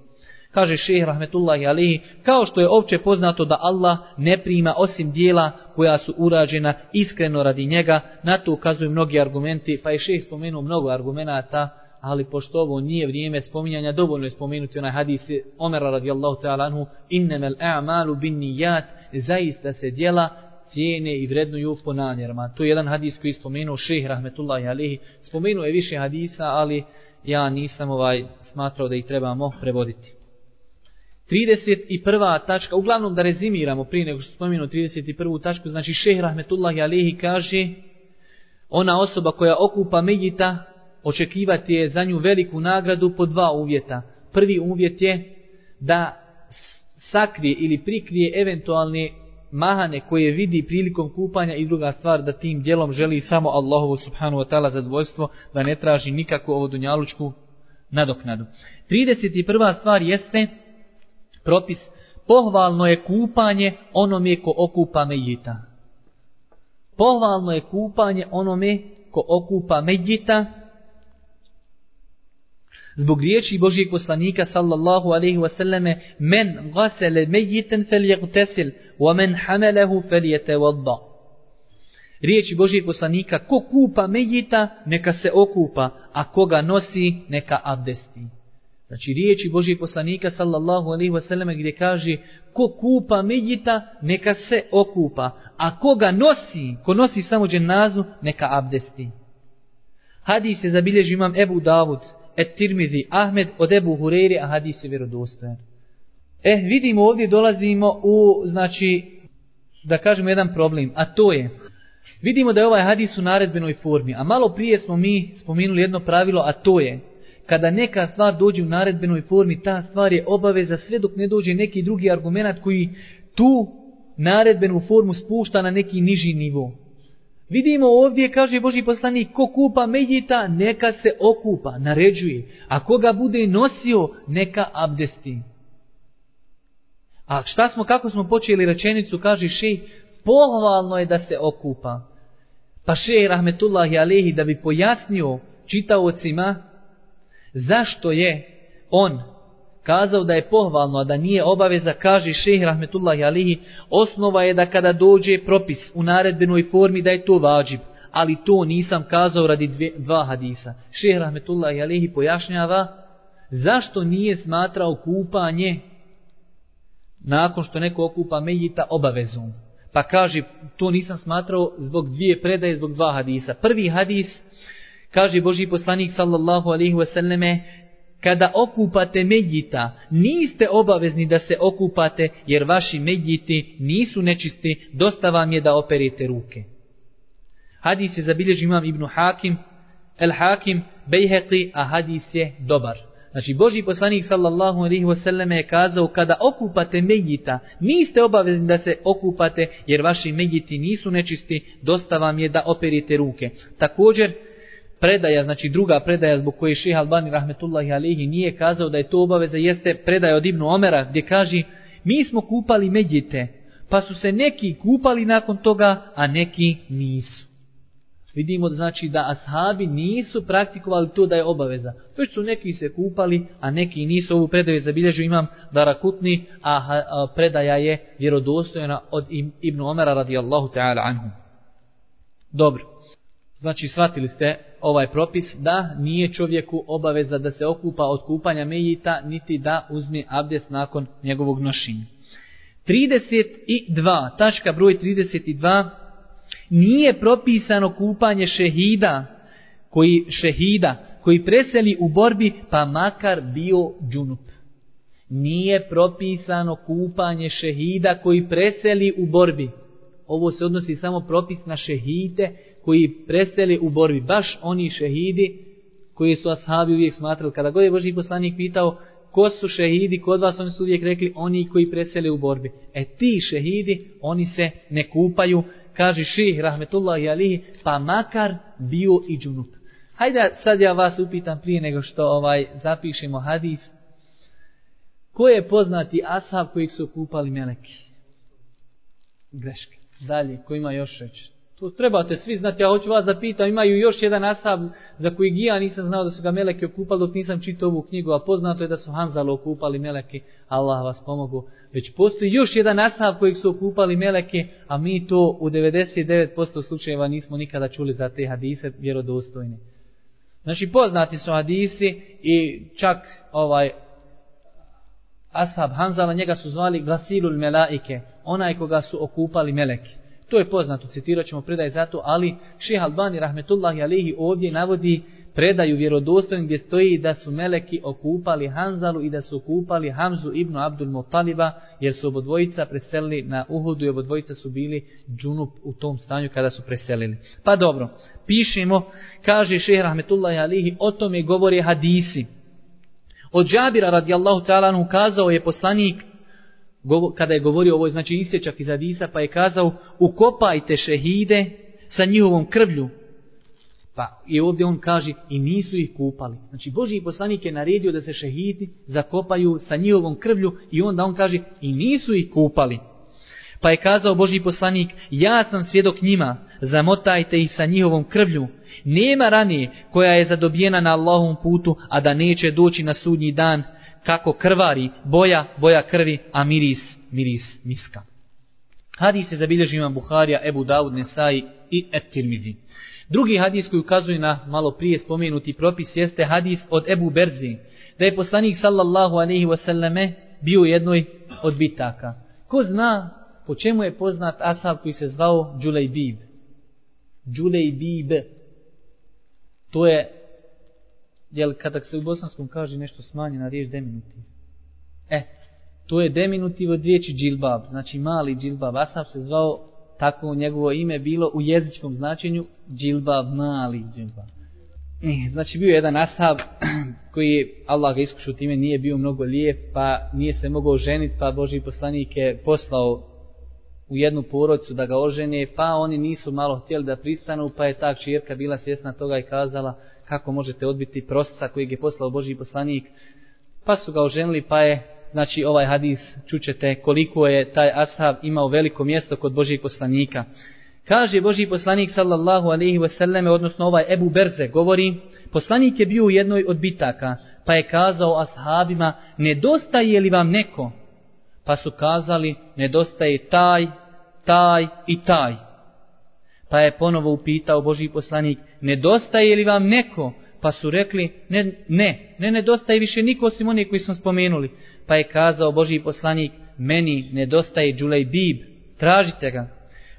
kaže šeheh rahmetullahi alihi, kao što je opće poznato da Allah ne prima osim dijela koja su urađena iskreno radi njega, na to ukazuju mnogi argumenti, pa je šeheh spomenuo mnogo argumenata, ali pošto ovo nije vrijeme spominjanja, dovoljno je spomenuti onaj hadis Omera radijallahu ta'ala anhu, innemel a'malu bin nijat, zaista se dijela cijene i vrednuju po namjerama. To je jedan hadis koji je spomenuo šeheh rahmetullahi alihi, spomenuo je više hadisa, ali ja nisam ovaj smatrao da ih trebamo prevoditi. 31. tačka, uglavnom da rezimiramo prije nego što spomenu 31. tačku, znači šehr Rahmetullahi Alehi kaže ona osoba koja okupa Mejita očekivati je za nju veliku nagradu po dva uvjeta. Prvi uvjet je da sakrije ili prikrije eventualne mahane koje vidi prilikom kupanja i druga stvar da tim dijelom želi samo Allahovu subhanu wa ta'ala zadovoljstvo da ne traži nikakvu ovo dunjalučku nadoknadu. 31. stvar jeste propis, pohvalno je kupanje onome ko okupa medjita. Pohvalno je kupanje onome ko okupa medjita. Zbog riječi Božijeg poslanika sallallahu alaihi wasallame men gasele medjiten fel jegtesil wa men hamelehu fel jete vodba. Riječi Božijeg poslanika ko kupa medjita neka se okupa, a koga nosi neka abdesti. Znači riječi Božijeg poslanika sallallahu alaihi wasallam gdje kaže ko kupa medjita neka se okupa, a koga nosi, ko nosi samo dženazu neka abdesti. Hadis je zabilježi imam Ebu Davud, et Tirmizi, Ahmed od Ebu Hureyri, a hadis je vjerodostojan. Eh, vidimo ovdje dolazimo u, znači, da kažemo jedan problem, a to je, vidimo da je ovaj hadis u naredbenoj formi, a malo prije smo mi spomenuli jedno pravilo, a to je, kada neka stvar dođe u naredbenoj formi, ta stvar je obaveza sve dok ne dođe neki drugi argument koji tu naredbenu formu spušta na neki niži nivo. Vidimo ovdje, kaže Boži poslanik, ko kupa medjita, neka se okupa, naređuje. A koga bude nosio, neka abdesti. A šta smo, kako smo počeli rečenicu, kaže šej, pohvalno je da se okupa. Pa šej, rahmetullahi alehi, da bi pojasnio čitaocima, zašto je on kazao da je pohvalno, a da nije obaveza, kaže šeheh rahmetullahi alihi, osnova je da kada dođe propis u naredbenoj formi da je to vađib, ali to nisam kazao radi dve, dva hadisa. Šeheh rahmetullahi alihi pojašnjava zašto nije smatrao kupanje nakon što neko okupa mejita obavezom. Pa kaže, to nisam smatrao zbog dvije predaje, zbog dva hadisa. Prvi hadis Kaže Boži poslanik sallallahu alaihi wasallame, kada okupate medjita, niste obavezni da se okupate, jer vaši medjiti nisu nečisti, dosta vam je da operete ruke. Hadis je zabilježi imam Ibnu Hakim, El Hakim, Bejheqi, a hadis je dobar. Znači, Boži poslanik sallallahu alaihi wasallam je kazao, kada okupate medjita, niste obavezni da se okupate, jer vaši medjiti nisu nečisti, dosta vam je da operite ruke. Također, predaja, znači druga predaja zbog koje šeha Albani rahmetullahi alihi nije kazao da je to obaveza, jeste predaja od Ibnu Omera gdje kaže mi smo kupali medjite, pa su se neki kupali nakon toga, a neki nisu. Vidimo znači da ashabi nisu praktikovali to da je obaveza. Već su neki se kupali, a neki nisu. Ovu predaju zabilježu imam Darakutni, a, a predaja je vjerodostojena od Ibnu Omera radijallahu ta'ala anhu. Dobro. Znači, shvatili ste ovaj propis da nije čovjeku obaveza da se okupa od kupanja mejita, niti da uzme abdest nakon njegovog nošenja. 32, tačka broj 32, nije propisano kupanje šehida, koji šehida, koji preseli u borbi, pa makar bio džunup. Nije propisano kupanje šehida koji preseli u borbi. Ovo se odnosi samo propis na šehide koji preseli u borbi, baš oni šehidi koji su ashabi uvijek smatrali. Kada god je Boži poslanik pitao ko su šehidi kod vas, oni su uvijek rekli oni koji preseli u borbi. E ti šehidi, oni se ne kupaju, kaže ših rahmetullahi alihi, pa makar bio i džunup. Hajde sad ja vas upitam prije nego što ovaj zapišemo hadis. Ko je poznati ashab kojih su kupali meleki? Greške. Dalje, ko ima još reći? To trebate svi znati, ja hoću vas da pitam, imaju još jedan asab za koji ja nisam znao da su ga meleke okupali dok nisam čitao ovu knjigu, a poznato je da su Hanzalo okupali meleke, Allah vas pomogu. Već postoji još jedan asab kojeg su okupali meleke, a mi to u 99% slučajeva nismo nikada čuli za te hadise vjerodostojne. Znači poznati su hadisi i čak ovaj ashab Hanzala njega su zvali glasilul melaike, onaj koga su okupali meleki. To je poznato, citirat ćemo predaj zato, ali šeha Albani rahmetullahi alihi ovdje navodi predaju vjerodostojnim gdje stoji da su meleki okupali Hanzalu i da su okupali Hamzu ibn Abdul Mutaliba jer su obodvojica preselili na Uhudu i obodvojica su bili džunup u tom stanju kada su preselili. Pa dobro, pišemo, kaže šeha rahmetullahi alihi, o tome govore hadisi. Od Džabira radijallahu ta'ala kazao je poslanik kada je govorio ovo, znači isječak iz Adisa, pa je kazao, ukopajte šehide sa njihovom krvlju. Pa i ovdje on kaže, i nisu ih kupali. Znači Boži poslanik je naredio da se šehidi zakopaju sa njihovom krvlju i onda on kaže, i nisu ih kupali. Pa je kazao Boži poslanik, ja sam svjedok njima, zamotajte ih sa njihovom krvlju. Nema ranije koja je zadobijena na Allahom putu, a da neće doći na sudnji dan, kako krvari, boja, boja krvi, a miris, miris miska. Hadis se zabilježi imam Buharija, Ebu Dawud, Nesai i Et-Tirmizi. Drugi hadis koji ukazuje na malo prije spomenuti propis jeste hadis od Ebu Berzi, da je poslanik sallallahu alaihi wasallame bio jednoj od bitaka. Ko zna po čemu je poznat asab koji se zvao Džulejbib? Džulejbib. To je jel kada se u bosanskom kaže nešto smanje na riječ deminutiv. E, to je deminutiv od riječi džilbab, znači mali džilbab. Asab se zvao, tako njegovo ime bilo u jezičkom značenju, džilbab, mali džilbab. E, znači bio je jedan asab koji je, Allah ga iskušao time, nije bio mnogo lijep, pa nije se mogao ženiti, pa Boži poslanik je poslao u jednu porodicu da ga ožene, pa oni nisu malo htjeli da pristanu, pa je ta čirka bila svjesna toga i kazala, kako možete odbiti prosca kojeg je poslao Boži poslanik. Pa su ga oženili, pa je, znači ovaj hadis, čućete koliko je taj ashab imao veliko mjesto kod Božih poslanika. Kaže Boži poslanik sallallahu alaihi wasallam, odnosno ovaj Ebu Berze, govori, poslanik je bio u jednoj od bitaka, pa je kazao ashabima, nedostaje li vam neko? Pa su kazali, nedostaje taj, taj i taj. Pa je ponovo upitao Boži poslanik, nedostaje li vam neko? Pa su rekli, ne, ne, ne nedostaje više niko osim onih koji smo spomenuli. Pa je kazao Boži poslanik, meni nedostaje Đulej Bib, tražite ga.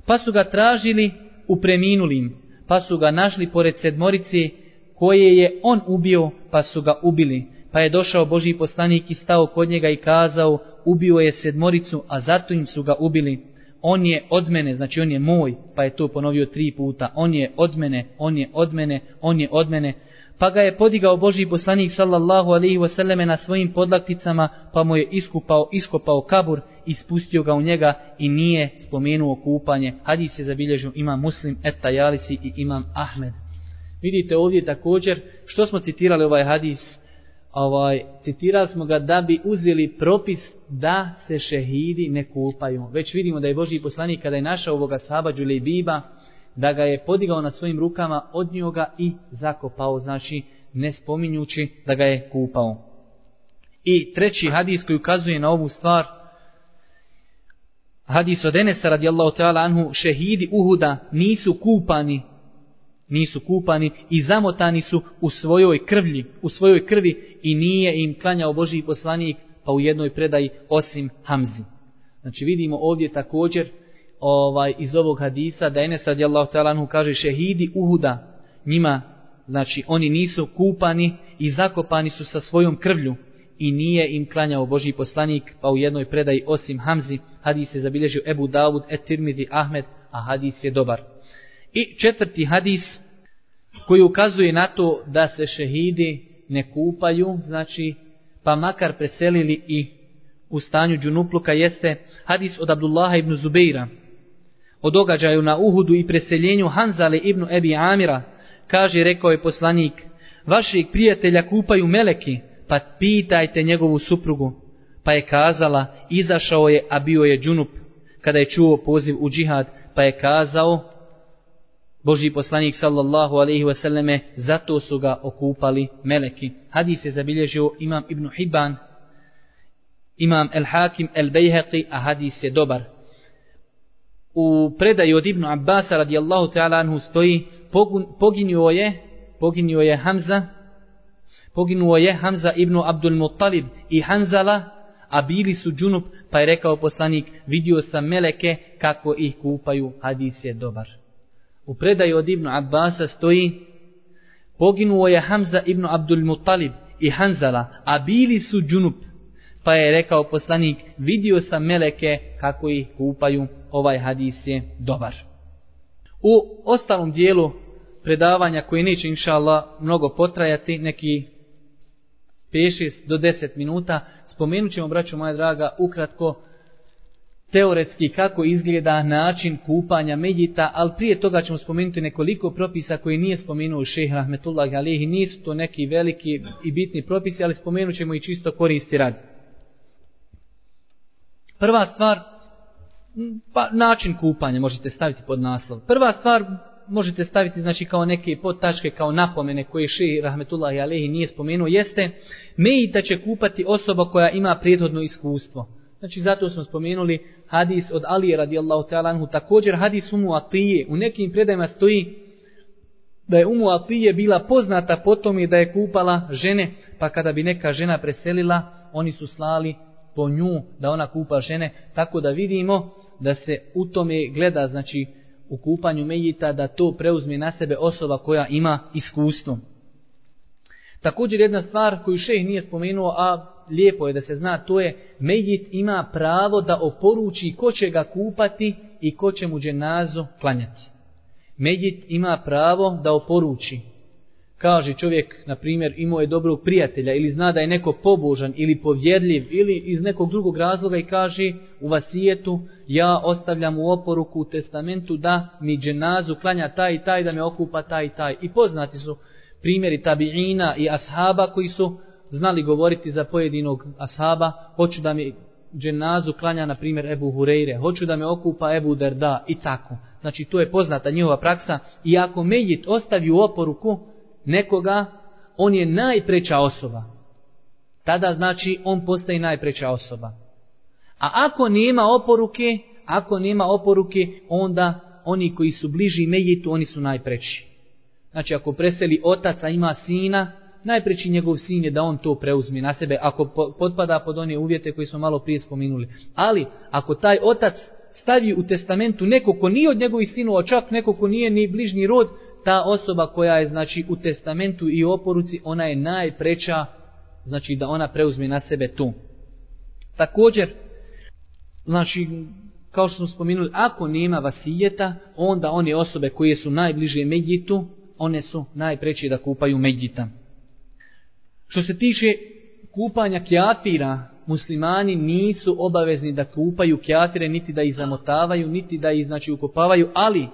Pa su ga tražili u preminulim, pa su ga našli pored sedmorice koje je on ubio, pa su ga ubili. Pa je došao Boži poslanik i stao kod njega i kazao, ubio je sedmoricu, a zato im su ga ubili on je od mene, znači on je moj, pa je to ponovio tri puta, on je od mene, on je od mene, on je od mene, pa ga je podigao Boži poslanik sallallahu alaihi wasallam na svojim podlakticama, pa mu je iskupao, iskopao kabur i spustio ga u njega i nije spomenuo kupanje. Hadis je zabilježio imam muslim et tajalisi i imam Ahmed. Vidite ovdje također, što smo citirali ovaj hadis, ovaj, citirali smo ga da bi uzeli propis da se šehidi ne kupaju. Već vidimo da je Boži poslanik kada je našao ovoga sahaba Biba, da ga je podigao na svojim rukama od njoga i zakopao, znači ne spominjući da ga je kupao. I treći hadis koji ukazuje na ovu stvar, hadis od Enesa radijallahu ta'ala anhu, šehidi Uhuda nisu kupani nisu kupani i zamotani su u svojoj krvlji, u svojoj krvi i nije im klanjao Božiji poslanik pa u jednoj predaji osim Hamzi. Znači vidimo ovdje također ovaj iz ovog hadisa da Enes radijallahu ta'ala kaže šehidi Uhuda njima znači oni nisu kupani i zakopani su sa svojom krvlju i nije im klanjao Božji poslanik pa u jednoj predaji osim Hamzi hadis je zabilježio Ebu Davud et Tirmizi Ahmed a hadis je dobar. I četvrti hadis koji ukazuje na to da se šehidi ne kupaju, znači pa makar preselili i u stanju džunupluka jeste hadis od Abdullaha ibn Zubeira o događaju na Uhudu i preseljenju Hanzale ibn Ebi Amira kaže, rekao je poslanik, vašeg prijatelja kupaju meleki, pa pitajte njegovu suprugu. Pa je kazala, izašao je, a bio je džunup, kada je čuo poziv u džihad, pa je kazao, Boži poslanik sallallahu alaihi wasallame, zato su ga okupali meleki. Hadis je zabilježio imam Ibn Hibban, imam El Hakim El Bejheqi, a hadis je dobar. U predaju od Ibn Abbas radijallahu ta'ala anhu stoji, poginuo je, poginio je Hamza, poginuo je Hamza ibn Abdul Muttalib i Hanzala, a bili su džunup, pa je rekao poslanik, vidio sam meleke kako ih kupaju, hadis je dobar. U predaju od Ibnu Abbasa stoji, poginuo je Hamza ibn Abdul Muttalib i Hanzala, a bili su džunup, pa je rekao poslanik, vidio sam meleke kako ih kupaju, ovaj hadis je dobar. U ostalom dijelu predavanja koji neće inša Allah mnogo potrajati, neki 5-6 do 10 minuta, spomenut ćemo, braćo moja draga, ukratko teoretski kako izgleda način kupanja medjita, ali prije toga ćemo spomenuti nekoliko propisa koji nije spomenuo šeh Rahmetullah Alihi, nisu to neki veliki i bitni propisi, ali spomenut ćemo i čisto koristi rad. Prva stvar, pa način kupanja možete staviti pod naslov. Prva stvar, možete staviti znači kao neke podtačke kao napomene koje šeh Rahmetullah Galehi nije spomenuo jeste mejita će kupati osoba koja ima prijedhodno iskustvo. Znači zato smo spomenuli hadis od Ali radijallahu ta'ala anhu također hadis Umu Atije. U nekim predajima stoji da je Umu Atije bila poznata potom tome da je kupala žene pa kada bi neka žena preselila oni su slali po nju da ona kupa žene tako da vidimo da se u tome gleda znači u kupanju mejita da to preuzme na sebe osoba koja ima iskustvo. Također jedna stvar koju šejh nije spomenuo, a lijepo je da se zna, to je mejit ima pravo da oporuči ko će ga kupati i ko će mu dženazu klanjati. Mejit ima pravo da oporuči kaže čovjek, na primjer, imao je dobrog prijatelja ili zna da je neko pobožan ili povjedljiv ili iz nekog drugog razloga i kaže u vasijetu ja ostavljam u oporuku u testamentu da mi dženazu klanja taj i taj da me okupa taj i taj. I poznati su primjeri tabiina i ashaba koji su znali govoriti za pojedinog ashaba, hoću da mi dženazu klanja, na primjer, Ebu Hureyre, hoću da me okupa Ebu Derda i tako. Znači, to je poznata njihova praksa. I ako Mejit ostavi u oporuku, nekoga, on je najpreća osoba. Tada znači on postaje najpreća osoba. A ako nema oporuke, ako nema oporuke, onda oni koji su bliži mejitu, oni su najpreći. Znači ako preseli otac, a ima sina, najpreći njegov sin je da on to preuzme na sebe, ako potpada pod one uvjete koji smo malo prije spominuli. Ali ako taj otac stavi u testamentu neko ko nije od njegovih sinova, čak neko ko nije ni bližnji rod, ta osoba koja je znači u testamentu i oporuci, ona je najpreča znači da ona preuzme na sebe tu. Također, znači, kao što smo spominuli, ako nema vasijeta, onda one osobe koje su najbliže Medjitu, one su najpreće da kupaju Medjita. Što se tiče kupanja kjatira, muslimani nisu obavezni da kupaju kjatire, niti da ih zamotavaju, niti da ih znači ukopavaju, ali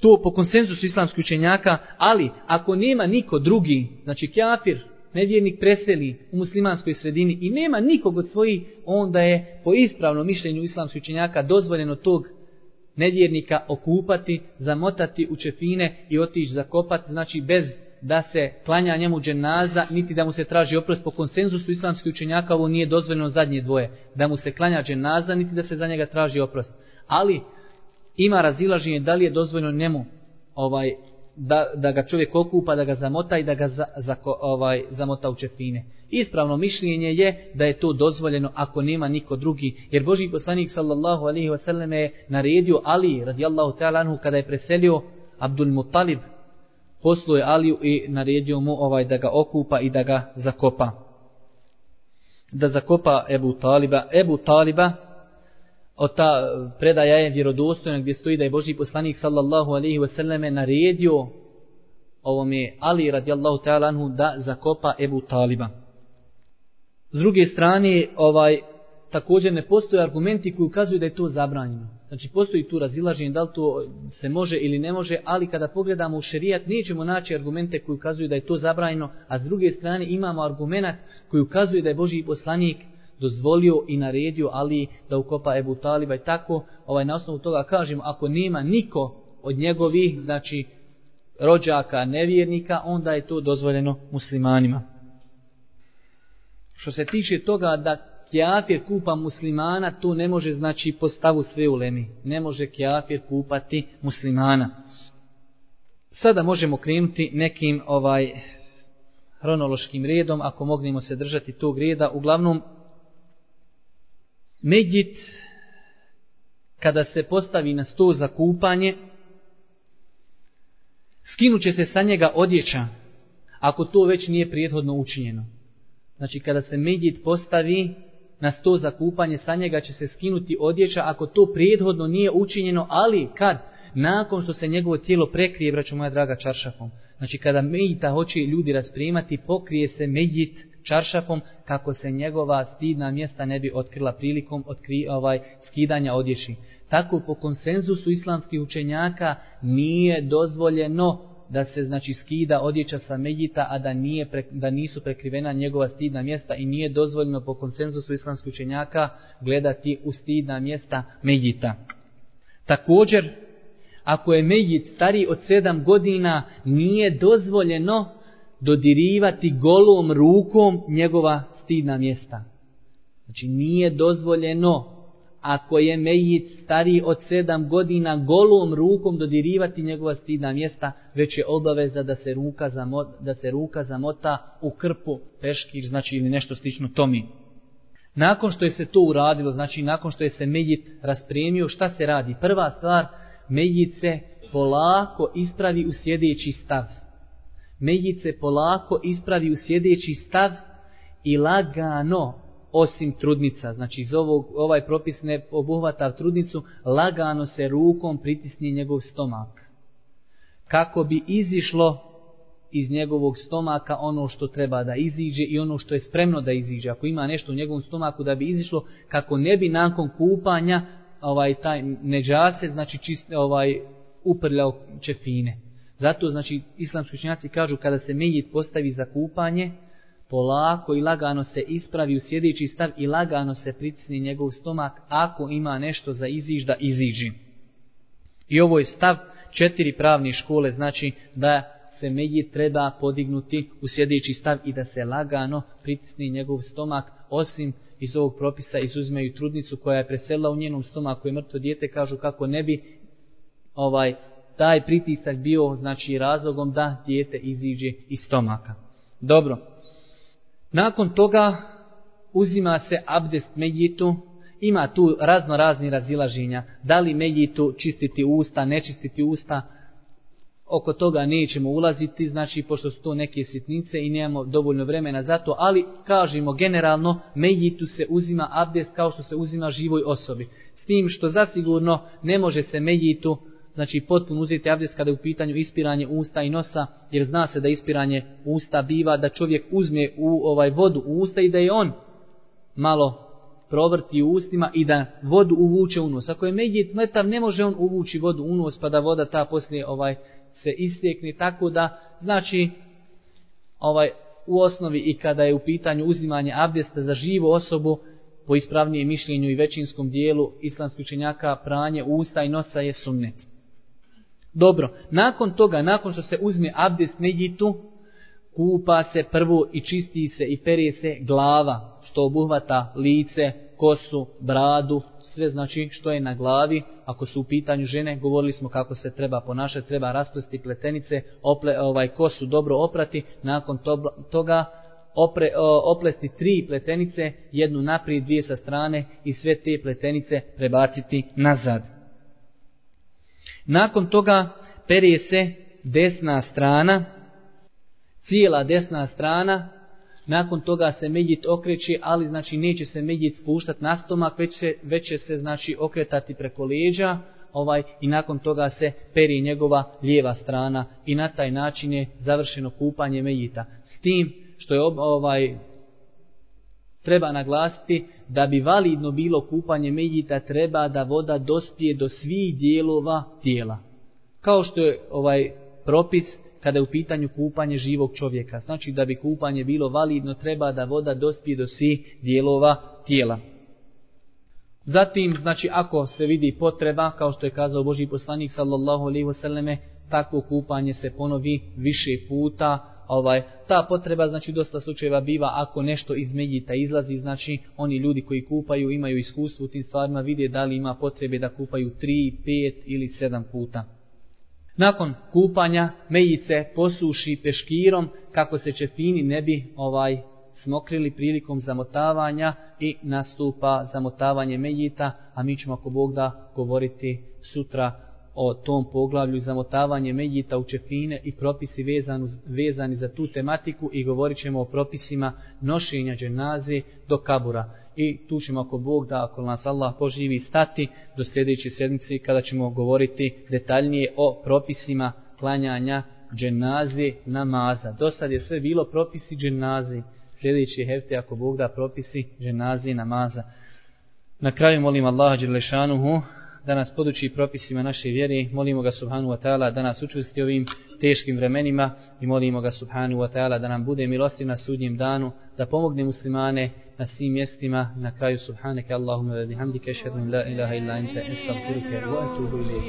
to po konsenzusu islamskih učenjaka, ali ako nema niko drugi, znači kafir, nevjernik preseli u muslimanskoj sredini i nema nikog od svojih, onda je po ispravnom mišljenju islamskih učenjaka dozvoljeno tog nevjernika okupati, zamotati u čefine i otići zakopati, znači bez da se klanja njemu dženaza, niti da mu se traži oprost po konsenzusu islamskih učenjaka, ovo nije dozvoljeno zadnje dvoje, da mu se klanja dženaza, niti da se za njega traži oprost. Ali, ima razilaženje da li je dozvoljeno njemu ovaj da, da ga čovjek okupa, da ga zamota i da ga za, za, ovaj, zamota u čefine. Ispravno mišljenje je da je to dozvoljeno ako nema niko drugi. Jer Boži poslanik sallallahu alaihi wa sallam je naredio Ali radijallahu ta'ala anhu kada je preselio Abdul Muttalib posluje Aliju i naredio mu ovaj da ga okupa i da ga zakopa. Da zakopa Ebu Taliba. Ebu Taliba od ta predaja je vjerodostojna gdje stoji da je Boži poslanik sallallahu alaihi ve selleme naredio ovome Ali radijallahu ta'ala anhu da zakopa Ebu Taliba. S druge strane, ovaj, također ne postoje argumenti koji ukazuju da je to zabranjeno. Znači postoji tu razilaženje da li to se može ili ne može, ali kada pogledamo u šerijat nećemo naći argumente koji ukazuju da je to zabranjeno, a s druge strane imamo argument koji ukazuje da je Boži poslanik dozvolio i naredio Ali da ukopa Ebu Taliba i tako, ovaj, na osnovu toga kažemo, ako nema niko od njegovih, znači rođaka, nevjernika, onda je to dozvoljeno muslimanima. Što se tiče toga da kjafir kupa muslimana, to ne može znači postavu sve u lemi. Ne može kjafir kupati muslimana. Sada možemo krenuti nekim ovaj hronološkim redom, ako mognemo se držati tog reda. Uglavnom, Medjit, kada se postavi na sto za kupanje, skinuće se sa njega odjeća, ako to već nije prijethodno učinjeno. Znači, kada se Medjit postavi na sto za kupanje, sa njega će se skinuti odjeća, ako to prethodno nije učinjeno, ali kad? Nakon što se njegovo tijelo prekrije, braćo moja draga, čaršafom. Znači, kada mejita hoće ljudi rasprimati, pokrije se mejit čaršafom kako se njegova stidna mjesta ne bi otkrila prilikom otkri, ovaj skidanja odjeći. Tako po konsenzusu islamskih učenjaka nije dozvoljeno da se znači skida odjeća sa medjita, a da, nije pre, da nisu prekrivena njegova stidna mjesta i nije dozvoljeno po konsenzusu islamskih učenjaka gledati u stidna mjesta medjita. Također, ako je medjit stari od sedam godina, nije dozvoljeno dodirivati golom rukom njegova stidna mjesta. Znači nije dozvoljeno ako je mejit stari od sedam godina golom rukom dodirivati njegova stidna mjesta, već je obaveza da se ruka zamota, da se ruka zamota u krpu peškir, znači ili nešto slično tomi. Nakon što je se to uradilo, znači nakon što je se mejit raspremio, šta se radi? Prva stvar, mejit se polako ispravi u sjedeći stav Mejit se polako ispravi u sjedeći stav i lagano, osim trudnica, znači iz ovog, ovaj propis ne obuhvata trudnicu, lagano se rukom pritisni njegov stomak. Kako bi izišlo iz njegovog stomaka ono što treba da iziđe i ono što je spremno da iziđe. Ako ima nešto u njegovom stomaku da bi izišlo, kako ne bi nakon kupanja ovaj taj neđase, znači čist, ovaj uprljao čefine. Zato, znači, islamski učenjaci kažu kada se mejit postavi za kupanje, polako i lagano se ispravi u sjedeći stav i lagano se pritisni njegov stomak ako ima nešto za iziž da iziđi. I ovo je stav četiri pravne škole, znači da se mejit treba podignuti u sjedeći stav i da se lagano pritisni njegov stomak, osim iz ovog propisa izuzmeju trudnicu koja je preselila u njenom stomaku i mrtvo dijete, kažu kako ne bi ovaj taj pritisak bio znači razlogom da dijete iziđe iz stomaka. Dobro. Nakon toga uzima se abdest Mejitu, Ima tu razno razni razilaženja. Da li Mejitu čistiti usta, ne čistiti usta. Oko toga nećemo ulaziti, znači pošto su to neke sitnice i nemamo dovoljno vremena za to, ali kažemo generalno Mejitu se uzima abdest kao što se uzima živoj osobi. S tim što zasigurno ne može se Mejitu znači potpuno uzeti abdest kada je u pitanju ispiranje usta i nosa, jer zna se da ispiranje usta biva da čovjek uzme u ovaj vodu u usta i da je on malo provrti u ustima i da vodu uvuče u nos. Ako je medjet mrtav, ne može on uvući vodu u nos pa da voda ta poslije ovaj se istekne tako da znači ovaj u osnovi i kada je u pitanju uzimanje abdesta za živu osobu po ispravnijem mišljenju i većinskom dijelu islamskih učenjaka pranje usta i nosa je sunnet. Dobro, nakon toga, nakon što se uzme abdest medjitu, kupa se prvo i čisti se i perije se glava, što obuhvata lice, kosu, bradu, sve znači što je na glavi. Ako su u pitanju žene, govorili smo kako se treba ponašati, treba rasplesti pletenice, ople, ovaj kosu dobro oprati, nakon toga opre, oplesti tri pletenice, jednu naprijed, dvije sa strane i sve te pletenice prebaciti nazad. Nakon toga perije se desna strana, cijela desna strana, nakon toga se medjit okreće, ali znači neće se medjit spuštati na stomak, već, se, već će se znači okretati preko leđa, ovaj i nakon toga se peri njegova lijeva strana i na taj način je završeno kupanje medjita. S tim što je ovaj treba naglasiti da bi validno bilo kupanje Mejita treba da voda dospije do svih dijelova tijela. Kao što je ovaj propis kada je u pitanju kupanje živog čovjeka. Znači da bi kupanje bilo validno treba da voda dospije do svih dijelova tijela. Zatim, znači, ako se vidi potreba, kao što je kazao Boži poslanik, sallallahu alaihi wasallame, takvo kupanje se ponovi više puta, ovaj, ta potreba, znači, dosta slučajeva biva, ako nešto iz Mejita izlazi, znači, oni ljudi koji kupaju, imaju iskustvo u tim stvarima, vide da li ima potrebe da kupaju 3, 5 ili 7 puta. Nakon kupanja, mejice posuši peškirom, kako se čefini ne bi ovaj smokrili prilikom zamotavanja i nastupa zamotavanje mejita, a mi ćemo ako Bog da govoriti sutra o tom poglavlju zamotavanje medjita u čefine i propisi vezanu, vezani za tu tematiku i govorit ćemo o propisima nošenja dženaze do kabura. I tu ćemo ako Bog da, ako nas Allah poživi, stati do sljedeće sedmice kada ćemo govoriti detaljnije o propisima klanjanja dženaze namaza. Do sad je sve bilo propisi dženaze Sljedeće hefte ako Bog da propisi dženaze namaza. Na kraju molim Allaha Đelešanuhu da nas poduči propisima naše vjere. Molimo ga Subhanu wa ta'ala da nas učusti ovim teškim vremenima i molimo ga Subhanu wa ta'ala da nam bude milosti na sudnjem danu, da pomogne muslimane na svim mjestima. Na kraju Subhaneke Allahumma wa bihamdike šednu la ilaha illa ente estagfiruke wa atubu ilih.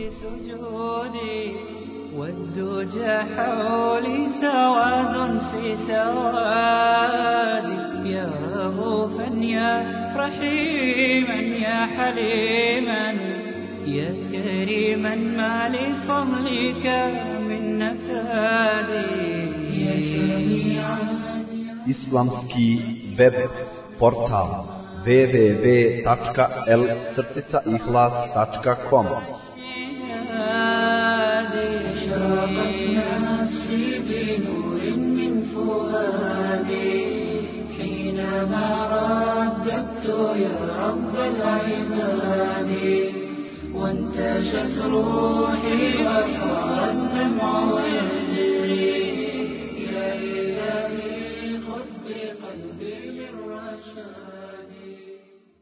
والدجى حولي سواد في سواد يا رغوفا يا رحيما يا حليما يا كريما ما لفضلك من نفادي يا شفيعا Islamski web portal www.l-ihlas.com جاشت روحي وأثارت دموعي